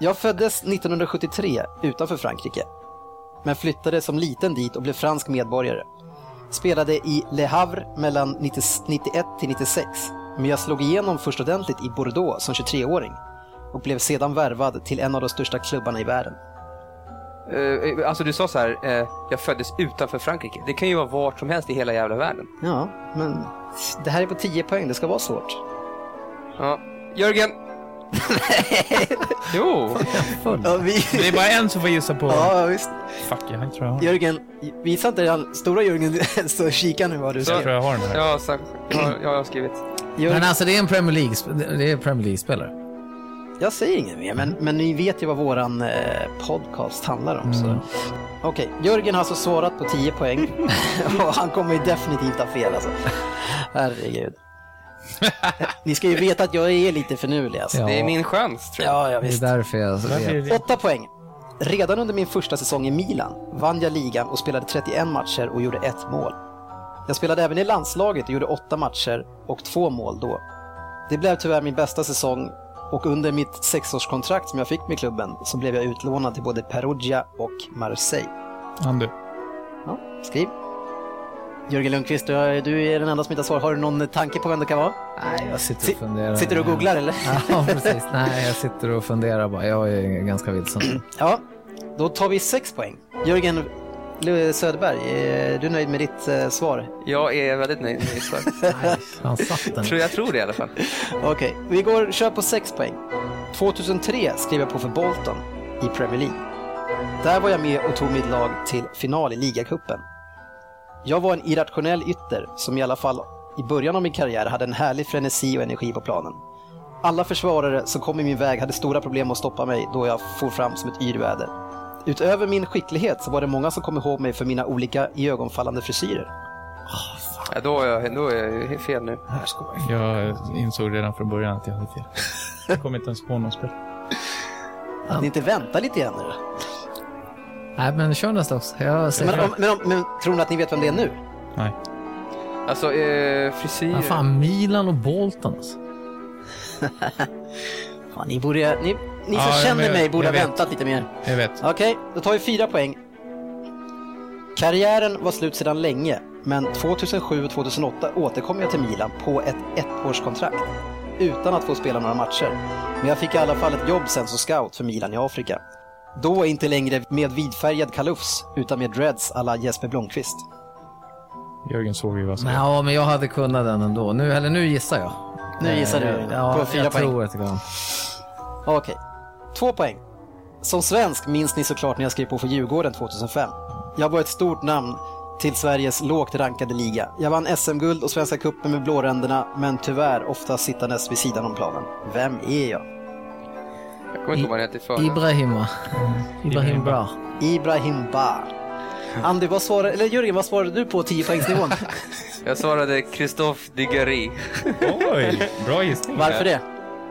Jag föddes 1973 utanför Frankrike, men flyttade som liten dit och blev fransk medborgare. Spelade i Le Havre mellan 90 91 till 96, men jag slog igenom först ordentligt i Bordeaux som 23-åring och blev sedan värvad till en av de största klubbarna i världen. Eh, alltså du sa så här, eh, jag föddes utanför Frankrike. Det kan ju vara vart som helst i hela jävla världen. Ja, men det här är på 10 poäng, det ska vara svårt. Ja. Jörgen! jo! Ja, vi... Det är bara en som får gissa på... ja visst. Fuck, jag tror jag har. Jörgen, visa inte den stora Jörgen så kika nu vad du Jag skrev. tror jag har den här. Ja, så, ja, jag har skrivit. Jörgen, Men alltså det är en Premier League, det är Premier League-spelare. jag säger inget mer, men, men ni vet ju vad våran eh, podcast handlar om. Så. Okej, Jörgen har alltså svarat på 10 poäng och han kommer ju definitivt ha fel alltså. Herregud. Ni ska ju veta att jag är lite finurlig alltså. Ja. Det är min chans, tror jag. Ja, ja Det är visst. därför jag vet. Åtta poäng. Redan under min första säsong i Milan vann jag ligan och spelade 31 matcher och gjorde ett mål. Jag spelade även i landslaget och gjorde åtta matcher och två mål då. Det blev tyvärr min bästa säsong och under mitt sexårskontrakt som jag fick med klubben så blev jag utlånad till både Perugia och Marseille. Andu. Ja, skriv. Jörgen Lundqvist, du är, den enda som inte har svar. Har du någon tanke på vem det kan vara? Nej, jag sitter Si- och funderar. Sitter du och googlar eller? Ja, precis. Nej, jag sitter och funderar bara. Jag är ganska vilsen. Ja, då tar vi sex poäng. Jörgen Söderberg, är du nöjd med ditt eh, svar? Jag är väldigt nöjd med mitt svar. Han satt den. tror, jag tror det i alla fall. Okej, vi går kör på sex poäng. 2003 skrev jag på för Bolton i Premier League. Där var jag med och tog mitt lag till final i ligacupen. Jag var en irrationell ytter som i alla fall i början av min karriär hade en härlig frenesi och energi på planen. Alla försvarare som kom i min väg hade stora problem att stoppa mig då jag for fram som ett yrväder. Utöver min skicklighet så var det många som kom ihåg mig för mina olika iögonfallande frisyrer. Ja, då, är jag, då är jag fel nu. Jag insåg redan från början att jag hade fel. Jag kommer inte ens på någon spel. Att ni inte väntar lite grann nu? Nej, men kör nästa också. Jag säger... Men, om, men, om, men tror ni att ni vet vem det är nu? Nej. Alltså, eh, frisyr. Ja, fan, Milan och Bolton alltså. Ja, ni borde, ni, ni som Ja, känner jag- mig borde ha väntat lite mer. Jag vet. Okej, då tar vi fyra poäng. Karriären var slut sedan länge, men 2007 och 2008 återkom jag till Milan på ett ettårskontrakt utan att få spela några matcher. Men jag fick i alla fall ett jobb sen som scout för Milan i Afrika. Då inte längre med vidfärgad kalufs, utan med dreads alla Jesper Blomqvist. Jörgen såg ju vad som ja, men jag hade kunnat den ändå. Nu, eller nu gissar jag. Nu gissar du Eh, ja, på fyra jag poäng. tror att det kan. Okej, två poäng. Som svensk minns ni såklart när jag skrev på för Djurgården 2005. Jag var ett stort namn till Sveriges lågt rankade liga. Jag vann SM-guld och Svenska cupen med blåränderna, men tyvärr ofta sittandes vid sidan om planen. Vem är jag? Jag kommer inte ihåg vad han heter i förnamn. Ibrahima. Ibrahim Bra. Ibrahim Ba. Andy, vad svarade, eller Jörgen, vad svarade du på 10 poängsnivån? Jag svarade Christophe Dugarry. Oj, bra gissning. Varför det?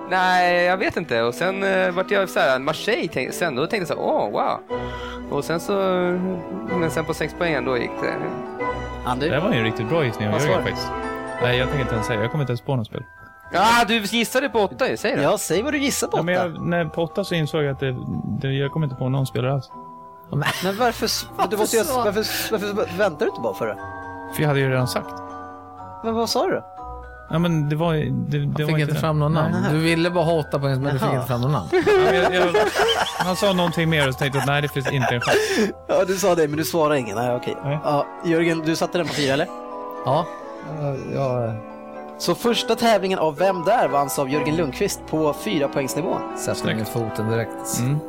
Nej, jag vet inte. Och sen uh, vart jag så här, Marseille tänkte, sen då tänkte jag så här, åh, wow. Och sen så, men sen på sex poäng då gick det. Andy? Det här var ju en riktigt bra gissning av Vad Jörgen svarar du? faktiskt. Nej, jag tänker inte ens säga. Jag kommer inte ens på något spel. Ah, du gissade på åtta ju, säg det. Ja, säg vad du gissar på Ja, men jag, när, på åtta så insåg jag att det, det, jag kommer inte på någon spelare alls. Men varför, du måste ju, varför, varför väntar du inte bara för det? För jag hade ju redan sagt. Men vad sa du? Ja, men det var, det, det Jag var fick inte det. fram någon namn. Nej. Du ville bara ha åtta poäng, men du fick Jaha. inte fram någon namn. Ja, jag, jag, han sa någonting mer och så tänkte jag att nej, det finns inte en chans. Ja, du sa det, men du svarade ingen. Nej, okej. Nej. Ja, Jörgen, du satte den på fyra, eller? Ja. Jag Så första tävlingen av Vem där vanns av Jörgen Lundqvist på fyra poängsnivån. sätter ner foten direkt. Mm.